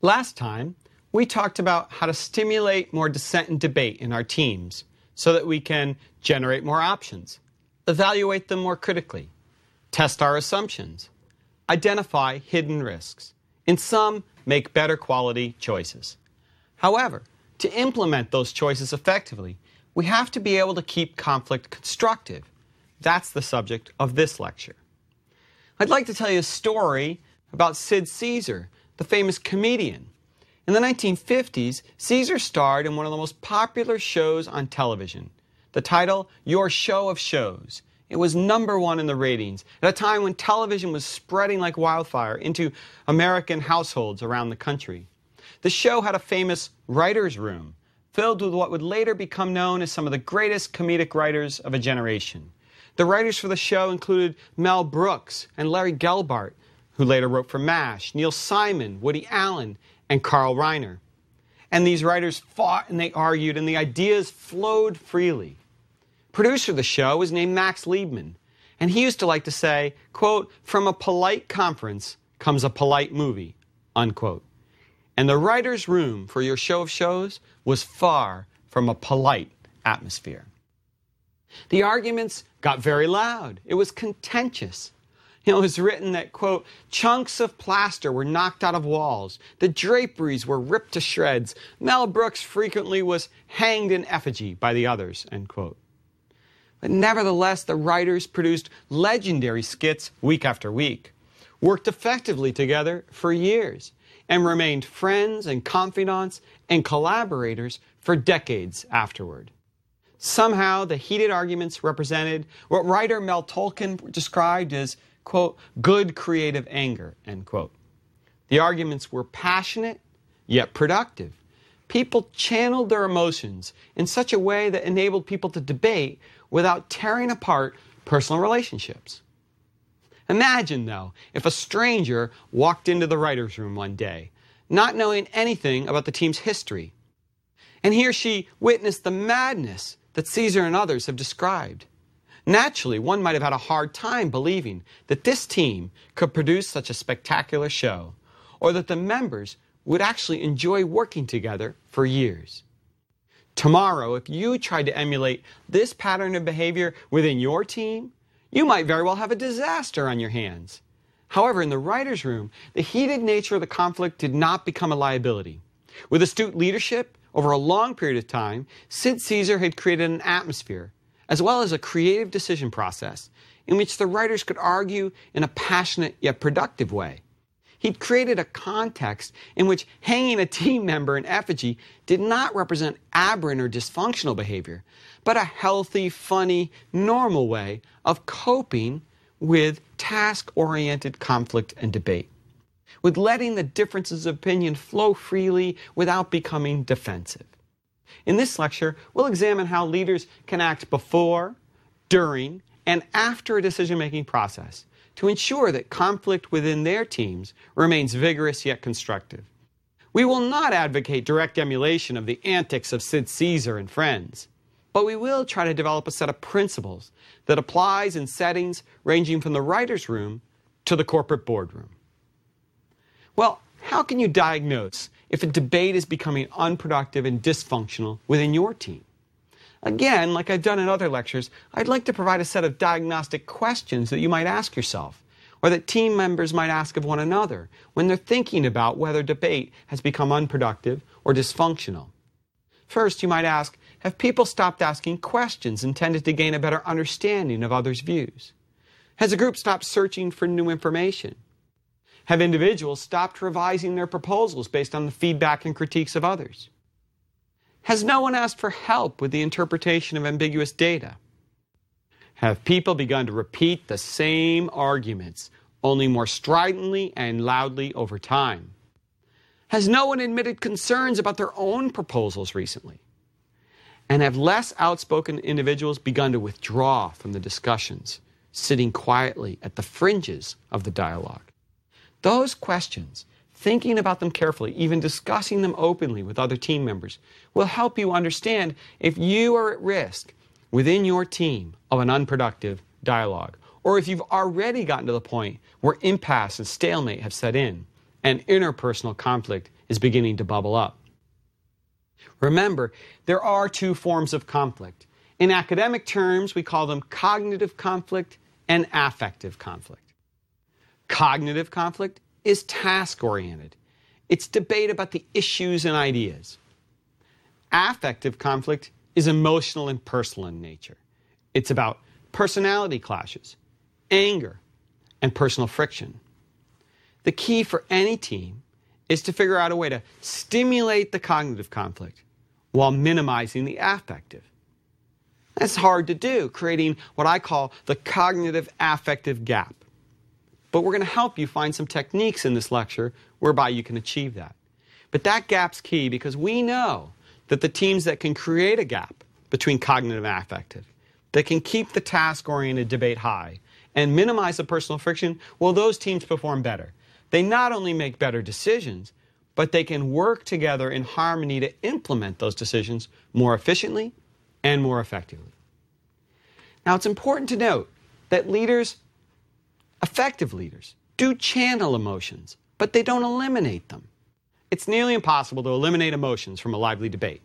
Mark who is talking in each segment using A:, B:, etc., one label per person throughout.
A: Last time, we talked about how to stimulate more dissent and debate in our teams so that we can generate more options, evaluate them more critically, test our assumptions, identify hidden risks, and some, make better quality choices. However, to implement those choices effectively, we have to be able to keep conflict constructive. That's the subject of this lecture. I'd like to tell you a story about Sid Caesar, the famous comedian. In the 1950s, Caesar starred in one of the most popular shows on television. The title, Your Show of Shows. It was number one in the ratings at a time when television was spreading like wildfire into American households around the country. The show had a famous writer's room filled with what would later become known as some of the greatest comedic writers of a generation. The writers for the show included Mel Brooks and Larry Gelbart, who later wrote for MASH, Neil Simon, Woody Allen, and Carl Reiner. And these writers fought and they argued, and the ideas flowed freely. Producer of the show was named Max Liebman, and he used to like to say, quote, from a polite conference comes a polite movie, unquote. And the writer's room for your show of shows was far from a polite atmosphere. The arguments got very loud. It was contentious. It was written that, quote, chunks of plaster were knocked out of walls. The draperies were ripped to shreds. Mel Brooks frequently was hanged in effigy by the others, end quote. But nevertheless, the writers produced legendary skits week after week, worked effectively together for years, and remained friends and confidants and collaborators for decades afterward. Somehow, the heated arguments represented what writer Mel Tolkin described as, quote, good creative anger, end quote. The arguments were passionate, yet productive. People channeled their emotions in such a way that enabled people to debate without tearing apart personal relationships. Imagine, though, if a stranger walked into the writer's room one day, not knowing anything about the team's history, and he or she witnessed the madness that Caesar and others have described. Naturally, one might have had a hard time believing that this team could produce such a spectacular show, or that the members would actually enjoy working together for years. Tomorrow, if you tried to emulate this pattern of behavior within your team, you might very well have a disaster on your hands. However, in the writer's room, the heated nature of the conflict did not become a liability. With astute leadership over a long period of time, Sid Caesar had created an atmosphere, as well as a creative decision process, in which the writers could argue in a passionate yet productive way. He'd created a context in which hanging a team member in effigy did not represent aberrant or dysfunctional behavior, but a healthy, funny, normal way of coping with task oriented conflict and debate with letting the differences of opinion flow freely without becoming defensive. In this lecture, we'll examine how leaders can act before, during, and after a decision making process to ensure that conflict within their teams remains vigorous yet constructive. We will not advocate direct emulation of the antics of Sid Caesar and friends, but we will try to develop a set of principles that applies in settings ranging from the writer's room to the corporate boardroom. Well, how can you diagnose if a debate is becoming unproductive and dysfunctional within your team? Again, like I've done in other lectures, I'd like to provide a set of diagnostic questions that you might ask yourself, or that team members might ask of one another when they're thinking about whether debate has become unproductive or dysfunctional. First, you might ask Have people stopped asking questions intended to gain a better understanding of others' views? Has a group stopped searching for new information? Have individuals stopped revising their proposals based on the feedback and critiques of others? Has no one asked for help with the interpretation of ambiguous data? Have people begun to repeat the same arguments, only more stridently and loudly over time? Has no one admitted concerns about their own proposals recently? And have less outspoken individuals begun to withdraw from the discussions, sitting quietly at the fringes of the dialogue? Those questions, thinking about them carefully, even discussing them openly with other team members, will help you understand if you are at risk within your team of an unproductive dialogue, or if you've already gotten to the point where impasse and stalemate have set in and interpersonal conflict is beginning to bubble up. Remember, there are two forms of conflict. In academic terms, we call them cognitive conflict and affective conflict. Cognitive conflict is task oriented, it's debate about the issues and ideas. Affective conflict is emotional and personal in nature. It's about personality clashes, anger, and personal friction. The key for any team is to figure out a way to stimulate the cognitive conflict while minimizing the affective. That's hard to do, creating what I call the cognitive affective gap. But we're going to help you find some techniques in this lecture whereby you can achieve that. But that gap's key because we know that the teams that can create a gap between cognitive and affective, that can keep the task oriented debate high and minimize the personal friction, well, those teams perform better. They not only make better decisions, but they can work together in harmony to implement those decisions more efficiently and more effectively. Now, it's important to note that leaders, effective leaders, do channel emotions, but they don't eliminate them. It's nearly impossible to eliminate emotions from a lively debate.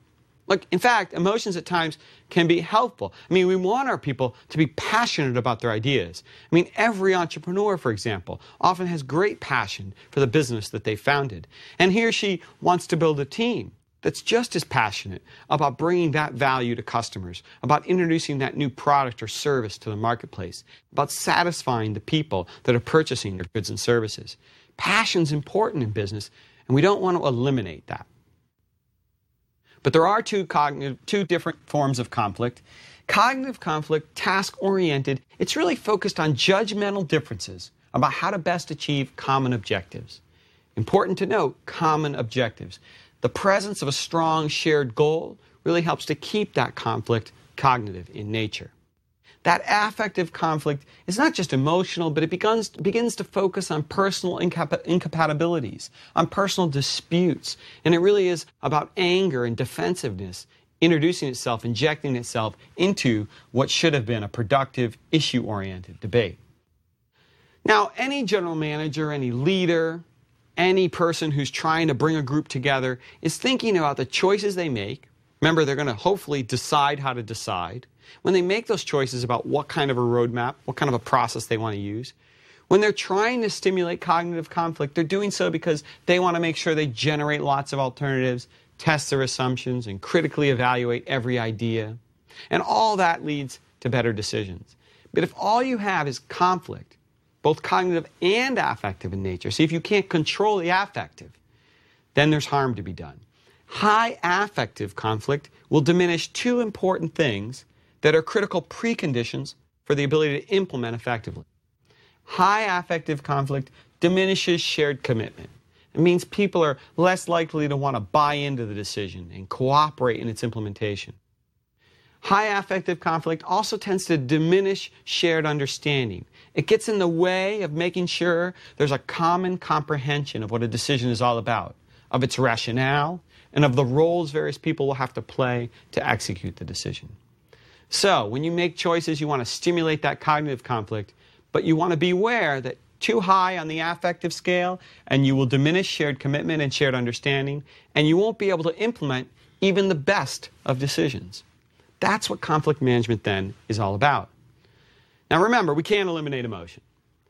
A: Look, in fact, emotions at times can be helpful. I mean, we want our people to be passionate about their ideas. I mean, every entrepreneur, for example, often has great passion for the business that they founded. And he or she wants to build a team that's just as passionate about bringing that value to customers, about introducing that new product or service to the marketplace, about satisfying the people that are purchasing your goods and services. Passion's important in business, and we don't want to eliminate that. But there are two cognitive, two different forms of conflict. Cognitive conflict, task oriented, it's really focused on judgmental differences about how to best achieve common objectives. Important to note common objectives. The presence of a strong shared goal really helps to keep that conflict cognitive in nature. That affective conflict is not just emotional, but it begins, begins to focus on personal incap- incompatibilities, on personal disputes. And it really is about anger and defensiveness introducing itself, injecting itself into what should have been a productive, issue oriented debate. Now, any general manager, any leader, any person who's trying to bring a group together is thinking about the choices they make. Remember, they're going to hopefully decide how to decide when they make those choices about what kind of a roadmap, what kind of a process they want to use, when they're trying to stimulate cognitive conflict, they're doing so because they want to make sure they generate lots of alternatives, test their assumptions, and critically evaluate every idea. And all that leads to better decisions. But if all you have is conflict, both cognitive and affective in nature, see if you can't control the affective, then there's harm to be done. High affective conflict will diminish two important things that are critical preconditions for the ability to implement effectively. High affective conflict diminishes shared commitment. It means people are less likely to want to buy into the decision and cooperate in its implementation. High affective conflict also tends to diminish shared understanding. It gets in the way of making sure there's a common comprehension of what a decision is all about, of its rationale, and of the roles various people will have to play to execute the decision. So, when you make choices, you want to stimulate that cognitive conflict, but you want to beware that too high on the affective scale, and you will diminish shared commitment and shared understanding, and you won't be able to implement even the best of decisions. That's what conflict management then is all about. Now, remember, we can't eliminate emotion.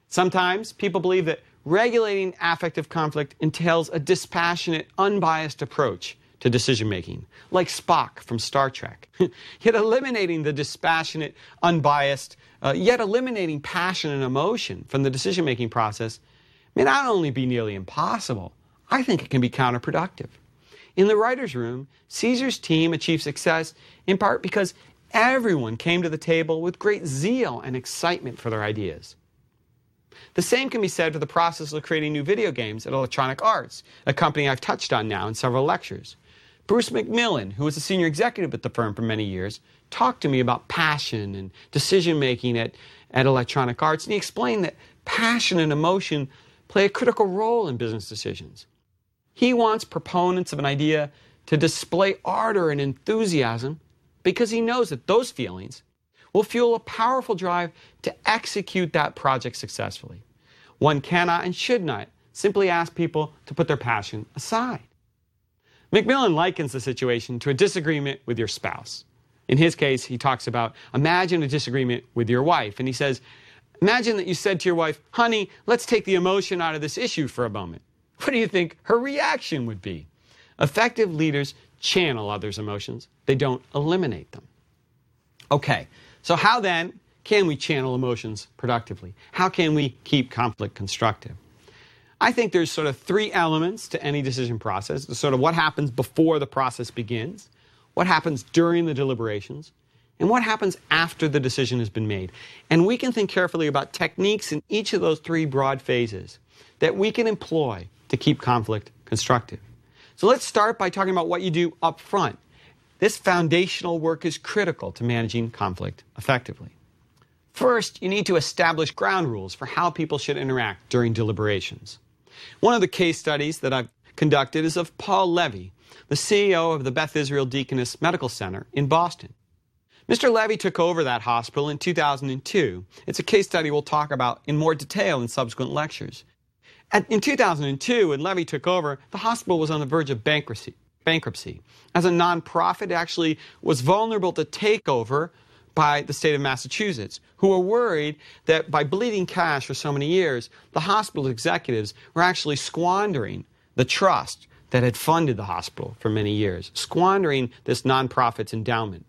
A: Sometimes people believe that regulating affective conflict entails a dispassionate, unbiased approach to decision making, like Spock from Star Trek. yet eliminating the dispassionate, unbiased, uh, yet eliminating passion and emotion from the decision making process may not only be nearly impossible, I think it can be counterproductive. In the writer's room, Caesar's team achieved success in part because everyone came to the table with great zeal and excitement for their ideas. The same can be said for the process of creating new video games at Electronic Arts, a company I've touched on now in several lectures. Bruce McMillan, who was a senior executive at the firm for many years, talked to me about passion and decision making at, at Electronic Arts, and he explained that passion and emotion play a critical role in business decisions. He wants proponents of an idea to display ardor and enthusiasm because he knows that those feelings will fuel a powerful drive to execute that project successfully. One cannot and should not simply ask people to put their passion aside. McMillan likens the situation to a disagreement with your spouse. In his case, he talks about imagine a disagreement with your wife. And he says, Imagine that you said to your wife, honey, let's take the emotion out of this issue for a moment. What do you think her reaction would be? Effective leaders channel others' emotions, they don't eliminate them. Okay, so how then can we channel emotions productively? How can we keep conflict constructive? I think there's sort of three elements to any decision process. Sort of what happens before the process begins, what happens during the deliberations, and what happens after the decision has been made. And we can think carefully about techniques in each of those three broad phases that we can employ to keep conflict constructive. So let's start by talking about what you do up front. This foundational work is critical to managing conflict effectively. First, you need to establish ground rules for how people should interact during deliberations. One of the case studies that I've conducted is of Paul Levy, the CEO of the Beth Israel Deaconess Medical Center in Boston. Mr. Levy took over that hospital in 2002. It's a case study we'll talk about in more detail in subsequent lectures. At, in 2002, when Levy took over, the hospital was on the verge of bankruptcy. Bankruptcy. As a nonprofit, it actually was vulnerable to takeover by the state of Massachusetts, who were worried that by bleeding cash for so many years, the hospital executives were actually squandering the trust that had funded the hospital for many years, squandering this nonprofit's endowment.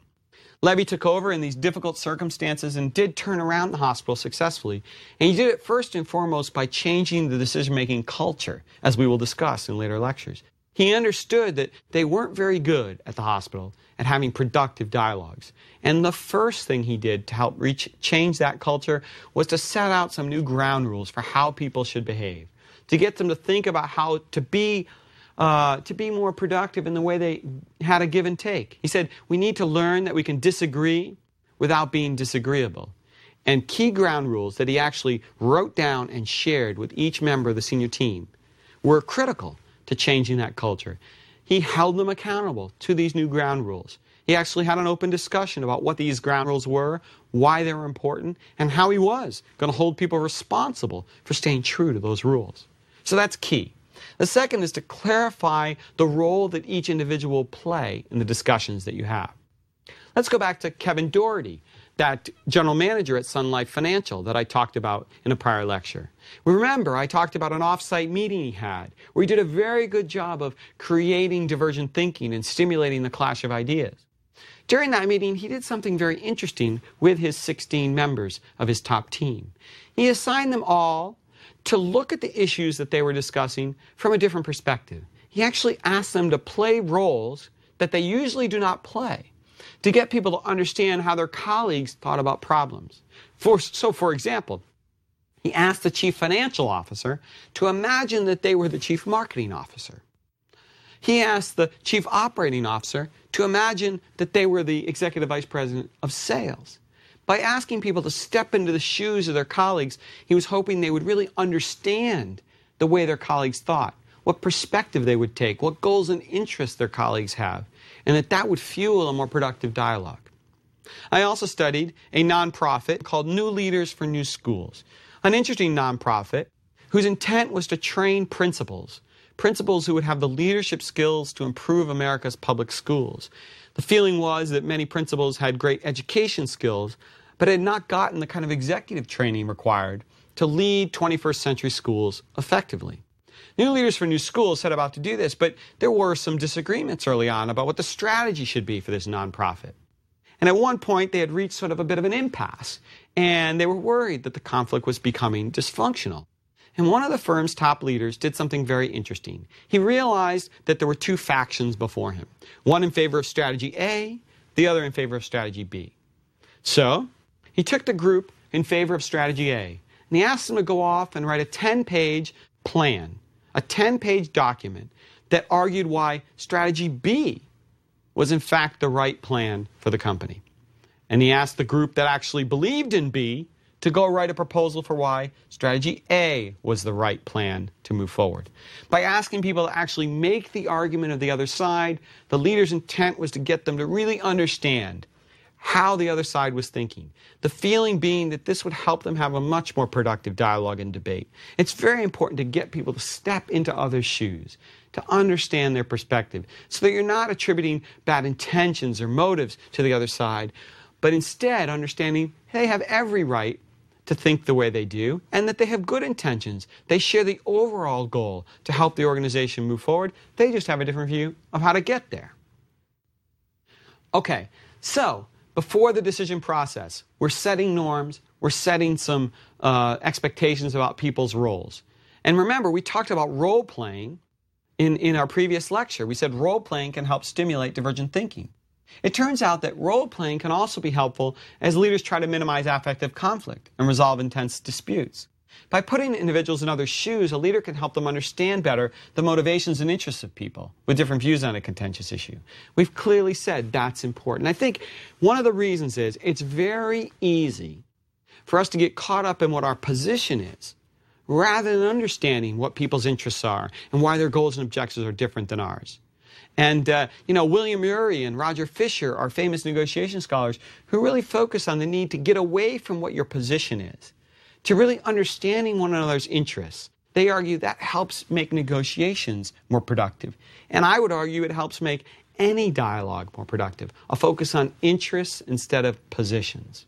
A: Levy took over in these difficult circumstances and did turn around the hospital successfully. And he did it first and foremost by changing the decision making culture, as we will discuss in later lectures. He understood that they weren't very good at the hospital at having productive dialogues. And the first thing he did to help reach, change that culture was to set out some new ground rules for how people should behave, to get them to think about how to be. Uh, to be more productive in the way they had a give and take. He said, We need to learn that we can disagree without being disagreeable. And key ground rules that he actually wrote down and shared with each member of the senior team were critical to changing that culture. He held them accountable to these new ground rules. He actually had an open discussion about what these ground rules were, why they were important, and how he was going to hold people responsible for staying true to those rules. So that's key. The second is to clarify the role that each individual play in the discussions that you have. Let's go back to Kevin Doherty, that general manager at Sun Life Financial that I talked about in a prior lecture. Remember, I talked about an offsite meeting he had where he did a very good job of creating divergent thinking and stimulating the clash of ideas. During that meeting, he did something very interesting with his 16 members of his top team. He assigned them all to look at the issues that they were discussing from a different perspective. He actually asked them to play roles that they usually do not play to get people to understand how their colleagues thought about problems. For, so, for example, he asked the chief financial officer to imagine that they were the chief marketing officer. He asked the chief operating officer to imagine that they were the executive vice president of sales. By asking people to step into the shoes of their colleagues, he was hoping they would really understand the way their colleagues thought, what perspective they would take, what goals and interests their colleagues have, and that that would fuel a more productive dialogue. I also studied a nonprofit called New Leaders for New Schools, an interesting nonprofit whose intent was to train principals, principals who would have the leadership skills to improve America's public schools. The feeling was that many principals had great education skills, but had not gotten the kind of executive training required to lead 21st century schools effectively. New Leaders for New Schools set about to do this, but there were some disagreements early on about what the strategy should be for this nonprofit. And at one point, they had reached sort of a bit of an impasse, and they were worried that the conflict was becoming dysfunctional. And one of the firm's top leaders did something very interesting. He realized that there were two factions before him one in favor of strategy A, the other in favor of strategy B. So he took the group in favor of strategy A, and he asked them to go off and write a 10 page plan a 10 page document that argued why strategy B was in fact the right plan for the company. And he asked the group that actually believed in B to go write a proposal for why strategy A was the right plan to move forward. By asking people to actually make the argument of the other side, the leader's intent was to get them to really understand how the other side was thinking. The feeling being that this would help them have a much more productive dialogue and debate. It's very important to get people to step into others' shoes, to understand their perspective so that you're not attributing bad intentions or motives to the other side, but instead understanding they have every right to think the way they do and that they have good intentions. They share the overall goal to help the organization move forward. They just have a different view of how to get there. Okay, so before the decision process, we're setting norms, we're setting some uh, expectations about people's roles. And remember, we talked about role playing in, in our previous lecture. We said role playing can help stimulate divergent thinking. It turns out that role playing can also be helpful as leaders try to minimize affective conflict and resolve intense disputes. By putting individuals in others' shoes, a leader can help them understand better the motivations and interests of people with different views on a contentious issue. We've clearly said that's important. I think one of the reasons is it's very easy for us to get caught up in what our position is rather than understanding what people's interests are and why their goals and objectives are different than ours. And, uh, you know, William Ury and Roger Fisher are famous negotiation scholars who really focus on the need to get away from what your position is, to really understanding one another's interests. They argue that helps make negotiations more productive. And I would argue it helps make any dialogue more productive, a focus on interests instead of positions.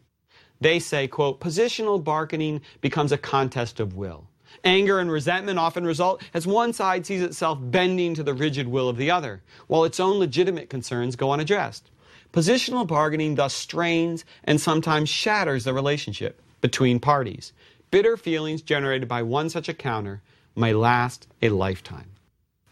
A: They say, quote, positional bargaining becomes a contest of will. Anger and resentment often result as one side sees itself bending to the rigid will of the other, while its own legitimate concerns go unaddressed. Positional bargaining thus strains and sometimes shatters the relationship between parties. Bitter feelings generated by one such encounter may last a lifetime.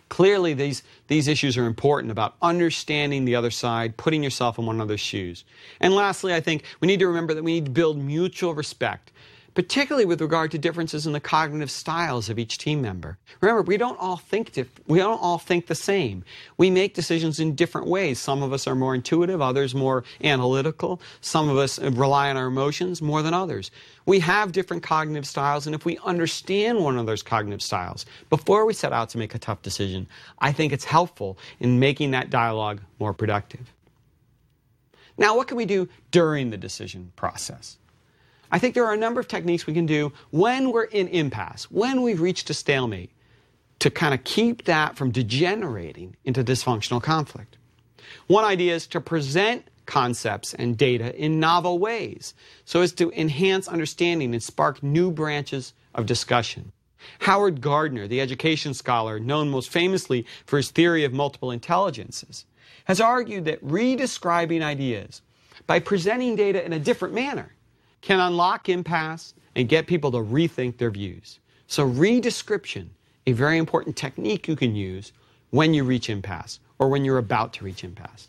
A: Clearly, these, these issues are important about understanding the other side, putting yourself in one another's shoes. And lastly, I think we need to remember that we need to build mutual respect particularly with regard to differences in the cognitive styles of each team member. Remember, we don't all think dif- we don't all think the same. We make decisions in different ways. Some of us are more intuitive, others more analytical. Some of us rely on our emotions more than others. We have different cognitive styles, and if we understand one another's cognitive styles before we set out to make a tough decision, I think it's helpful in making that dialogue more productive. Now, what can we do during the decision process? I think there are a number of techniques we can do when we're in impasse, when we've reached a stalemate, to kind of keep that from degenerating into dysfunctional conflict. One idea is to present concepts and data in novel ways so as to enhance understanding and spark new branches of discussion. Howard Gardner, the education scholar known most famously for his theory of multiple intelligences, has argued that redescribing ideas by presenting data in a different manner can unlock impasse and get people to rethink their views. So, redescription, a very important technique you can use when you reach impasse or when you're about to reach impasse.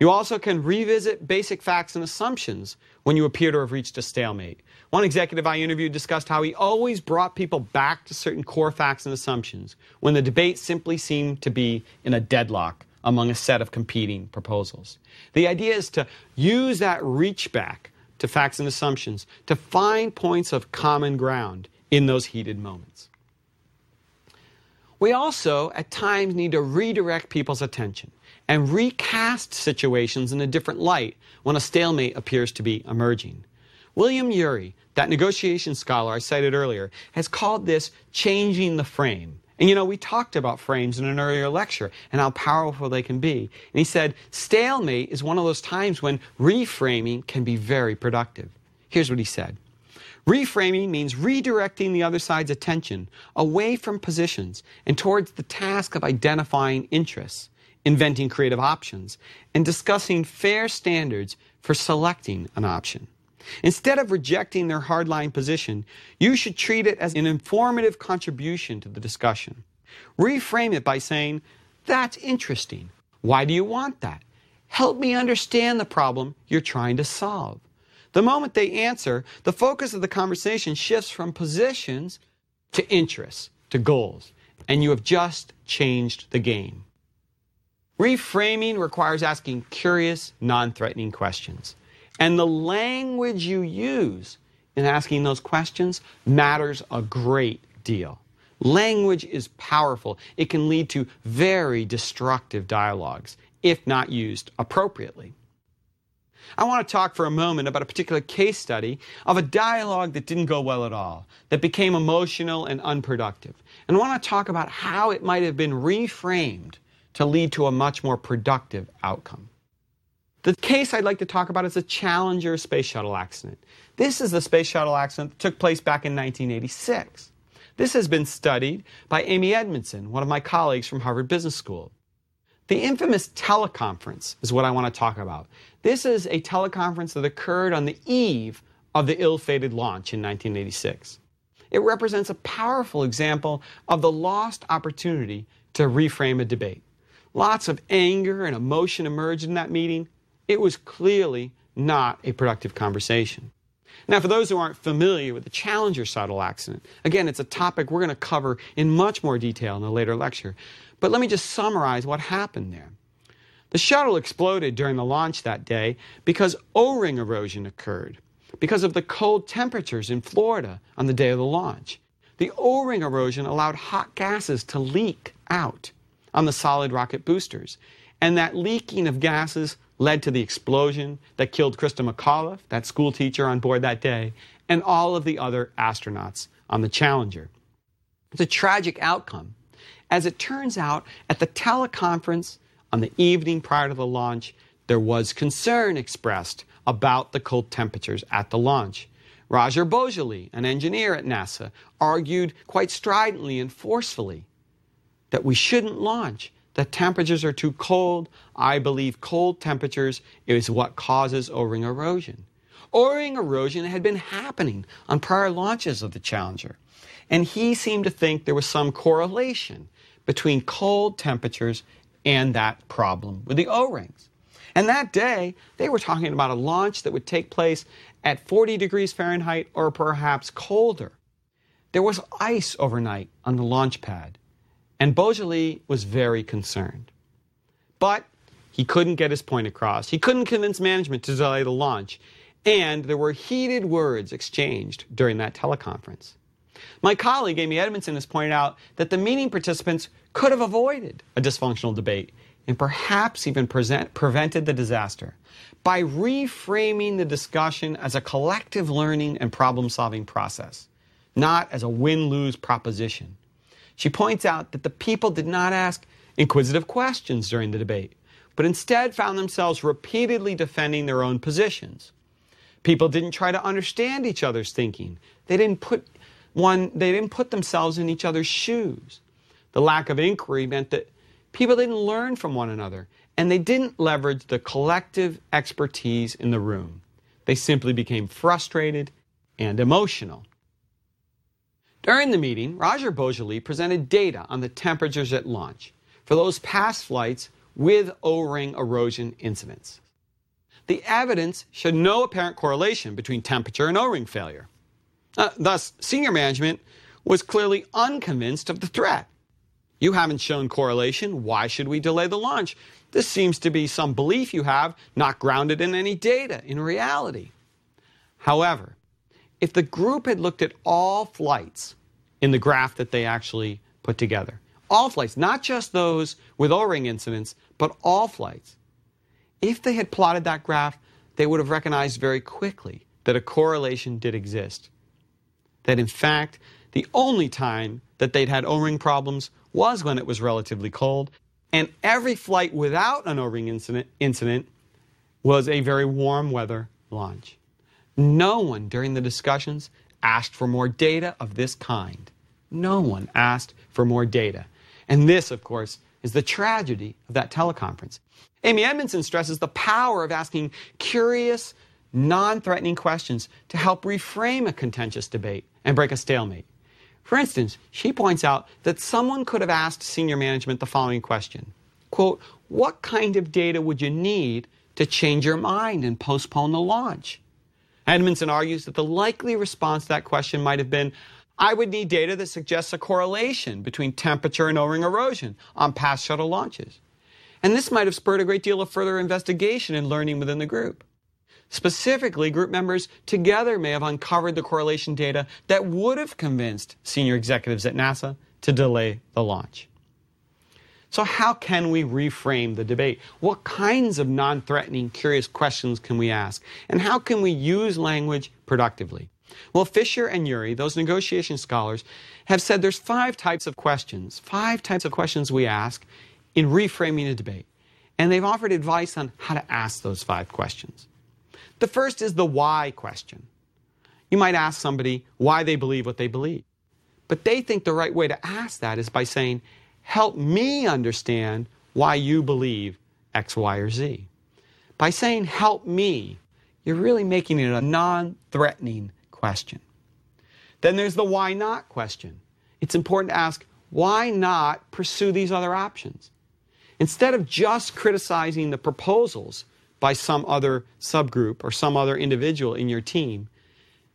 A: You also can revisit basic facts and assumptions when you appear to have reached a stalemate. One executive I interviewed discussed how he always brought people back to certain core facts and assumptions when the debate simply seemed to be in a deadlock among a set of competing proposals. The idea is to use that reach back to facts and assumptions to find points of common ground in those heated moments. We also, at times, need to redirect people's attention and recast situations in a different light when a stalemate appears to be emerging. William Ury, that negotiation scholar I cited earlier, has called this changing the frame. And you know, we talked about frames in an earlier lecture and how powerful they can be. And he said, stalemate is one of those times when reframing can be very productive. Here's what he said Reframing means redirecting the other side's attention away from positions and towards the task of identifying interests, inventing creative options, and discussing fair standards for selecting an option. Instead of rejecting their hardline position, you should treat it as an informative contribution to the discussion. Reframe it by saying, That's interesting. Why do you want that? Help me understand the problem you're trying to solve. The moment they answer, the focus of the conversation shifts from positions to interests, to goals, and you have just changed the game. Reframing requires asking curious, non threatening questions. And the language you use in asking those questions matters a great deal. Language is powerful. It can lead to very destructive dialogues if not used appropriately. I want to talk for a moment about a particular case study of a dialogue that didn't go well at all, that became emotional and unproductive. And I want to talk about how it might have been reframed to lead to a much more productive outcome. The case I'd like to talk about is the Challenger space shuttle accident. This is the space shuttle accident that took place back in 1986. This has been studied by Amy Edmondson, one of my colleagues from Harvard Business School. The infamous teleconference is what I want to talk about. This is a teleconference that occurred on the eve of the ill fated launch in 1986. It represents a powerful example of the lost opportunity to reframe a debate. Lots of anger and emotion emerged in that meeting, it was clearly not a productive conversation. Now, for those who aren't familiar with the Challenger shuttle accident, again, it's a topic we're going to cover in much more detail in a later lecture. But let me just summarize what happened there. The shuttle exploded during the launch that day because O ring erosion occurred, because of the cold temperatures in Florida on the day of the launch. The O ring erosion allowed hot gases to leak out on the solid rocket boosters, and that leaking of gases led to the explosion that killed Christa McAuliffe, that school teacher on board that day, and all of the other astronauts on the Challenger. It's a tragic outcome. As it turns out, at the teleconference on the evening prior to the launch, there was concern expressed about the cold temperatures at the launch. Roger Boisjoly, an engineer at NASA, argued quite stridently and forcefully that we shouldn't launch the temperatures are too cold. I believe cold temperatures is what causes O-ring erosion. O-ring erosion had been happening on prior launches of the Challenger, and he seemed to think there was some correlation between cold temperatures and that problem with the O-rings. And that day, they were talking about a launch that would take place at 40 degrees Fahrenheit or perhaps colder. There was ice overnight on the launch pad. And Boisjoly was very concerned. But he couldn't get his point across. He couldn't convince management to delay the launch. And there were heated words exchanged during that teleconference. My colleague Amy Edmondson has pointed out that the meeting participants could have avoided a dysfunctional debate and perhaps even present, prevented the disaster by reframing the discussion as a collective learning and problem solving process, not as a win lose proposition. She points out that the people did not ask inquisitive questions during the debate, but instead found themselves repeatedly defending their own positions. People didn't try to understand each other's thinking. They didn't put one they didn't put themselves in each other's shoes. The lack of inquiry meant that people didn't learn from one another and they didn't leverage the collective expertise in the room. They simply became frustrated and emotional. During the meeting, Roger Boisjoly presented data on the temperatures at launch for those past flights with O-ring erosion incidents. The evidence showed no apparent correlation between temperature and O-ring failure. Uh, thus, senior management was clearly unconvinced of the threat. You haven't shown correlation. Why should we delay the launch? This seems to be some belief you have, not grounded in any data, in reality. However, if the group had looked at all flights in the graph that they actually put together, all flights, not just those with O ring incidents, but all flights, if they had plotted that graph, they would have recognized very quickly that a correlation did exist. That in fact, the only time that they'd had O ring problems was when it was relatively cold, and every flight without an O ring incident, incident was a very warm weather launch. No one during the discussions asked for more data of this kind. No one asked for more data. And this, of course, is the tragedy of that teleconference. Amy Edmondson stresses the power of asking curious, non threatening questions to help reframe a contentious debate and break a stalemate. For instance, she points out that someone could have asked senior management the following question quote, What kind of data would you need to change your mind and postpone the launch? Edmondson argues that the likely response to that question might have been I would need data that suggests a correlation between temperature and O ring erosion on past shuttle launches. And this might have spurred a great deal of further investigation and learning within the group. Specifically, group members together may have uncovered the correlation data that would have convinced senior executives at NASA to delay the launch. So, how can we reframe the debate? What kinds of non threatening, curious questions can we ask? And how can we use language productively? Well, Fisher and Ury, those negotiation scholars, have said there's five types of questions, five types of questions we ask in reframing a debate. And they've offered advice on how to ask those five questions. The first is the why question. You might ask somebody why they believe what they believe. But they think the right way to ask that is by saying, help me understand why you believe X, Y, or Z. By saying, help me, you're really making it a non threatening question. Then there's the why not question. It's important to ask, why not pursue these other options? Instead of just criticizing the proposals by some other subgroup or some other individual in your team,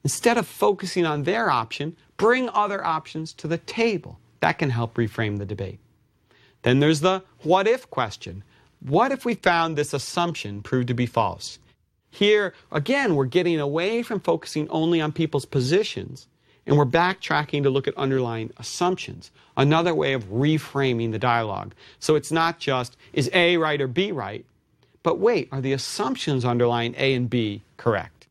A: instead of focusing on their option, bring other options to the table. That can help reframe the debate. Then there's the what if question. What if we found this assumption proved to be false? Here, again, we're getting away from focusing only on people's positions and we're backtracking to look at underlying assumptions, another way of reframing the dialogue. So it's not just, is A right or B right? But wait, are the assumptions underlying A and B correct?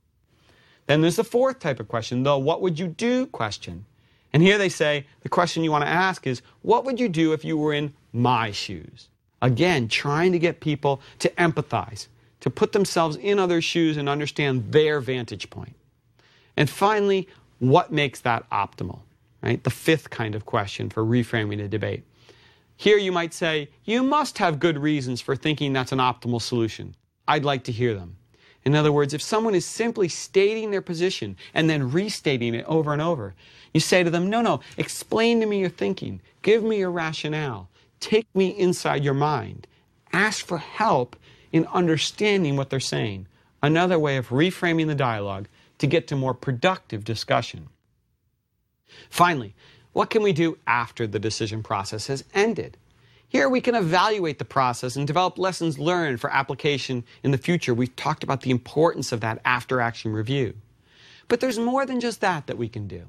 A: Then there's the fourth type of question, the what would you do question. And here they say the question you want to ask is, what would you do if you were in my shoes? Again, trying to get people to empathize, to put themselves in other shoes and understand their vantage point. And finally, what makes that optimal? Right? The fifth kind of question for reframing a debate. Here you might say, you must have good reasons for thinking that's an optimal solution. I'd like to hear them. In other words, if someone is simply stating their position and then restating it over and over, you say to them, no, no, explain to me your thinking. Give me your rationale. Take me inside your mind. Ask for help in understanding what they're saying. Another way of reframing the dialogue to get to more productive discussion. Finally, what can we do after the decision process has ended? Here we can evaluate the process and develop lessons learned for application in the future. We've talked about the importance of that after action review. But there's more than just that that we can do.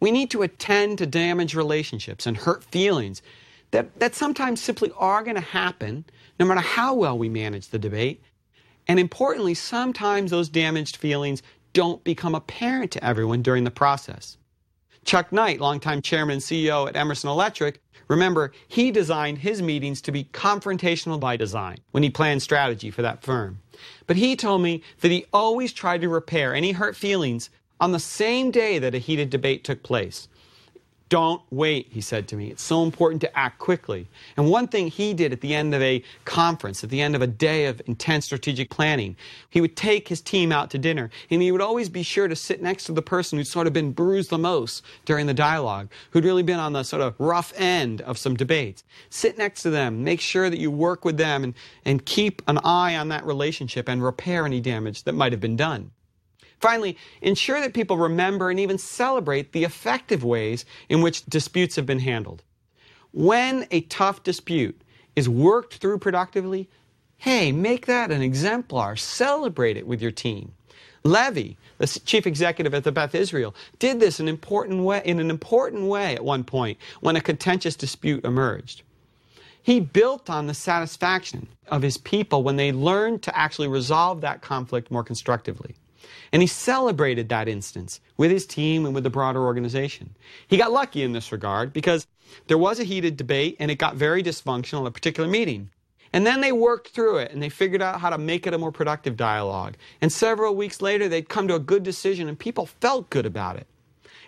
A: We need to attend to damaged relationships and hurt feelings that, that sometimes simply are going to happen no matter how well we manage the debate. And importantly, sometimes those damaged feelings don't become apparent to everyone during the process. Chuck Knight, longtime chairman and CEO at Emerson Electric, remember, he designed his meetings to be confrontational by design when he planned strategy for that firm. But he told me that he always tried to repair any hurt feelings on the same day that a heated debate took place. Don't wait, he said to me. It's so important to act quickly. And one thing he did at the end of a conference, at the end of a day of intense strategic planning, he would take his team out to dinner, and he would always be sure to sit next to the person who'd sort of been bruised the most during the dialogue, who'd really been on the sort of rough end of some debates. Sit next to them, make sure that you work with them, and, and keep an eye on that relationship and repair any damage that might have been done. Finally, ensure that people remember and even celebrate the effective ways in which disputes have been handled. When a tough dispute is worked through productively, hey, make that an exemplar. Celebrate it with your team. Levy, the chief executive at the Beth Israel, did this in, important way, in an important way at one point when a contentious dispute emerged. He built on the satisfaction of his people when they learned to actually resolve that conflict more constructively. And he celebrated that instance with his team and with the broader organization. He got lucky in this regard because there was a heated debate and it got very dysfunctional in a particular meeting. And then they worked through it and they figured out how to make it a more productive dialogue. And several weeks later, they'd come to a good decision and people felt good about it.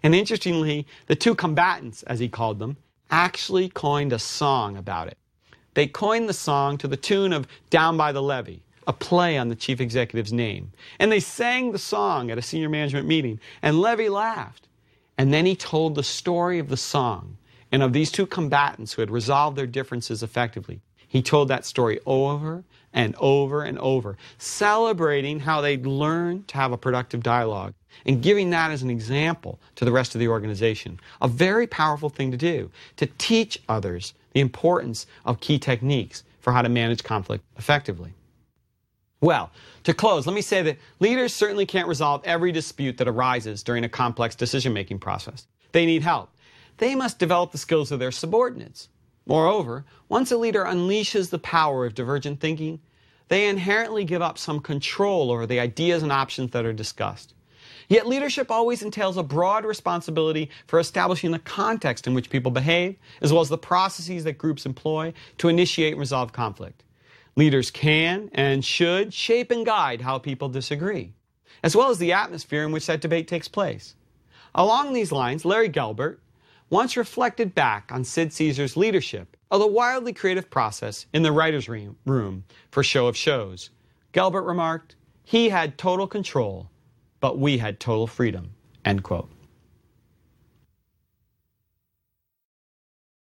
A: And interestingly, the two combatants, as he called them, actually coined a song about it. They coined the song to the tune of Down by the Levee a play on the chief executive's name. And they sang the song at a senior management meeting, and Levy laughed. And then he told the story of the song and of these two combatants who had resolved their differences effectively. He told that story over and over and over, celebrating how they'd learned to have a productive dialogue and giving that as an example to the rest of the organization. A very powerful thing to do, to teach others the importance of key techniques for how to manage conflict effectively. Well, to close, let me say that leaders certainly can't resolve every dispute that arises during a complex decision making process. They need help. They must develop the skills of their subordinates. Moreover, once a leader unleashes the power of divergent thinking, they inherently give up some control over the ideas and options that are discussed. Yet leadership always entails a broad responsibility for establishing the context in which people behave, as well as the processes that groups employ to initiate and resolve conflict. Leaders can and should shape and guide how people disagree, as well as the atmosphere in which that debate takes place. Along these lines, Larry Gelbart once reflected back on Sid Caesar's leadership of the wildly creative process in the writer's room for Show of Shows. Gelbart remarked, he had total control, but we had total freedom. End quote.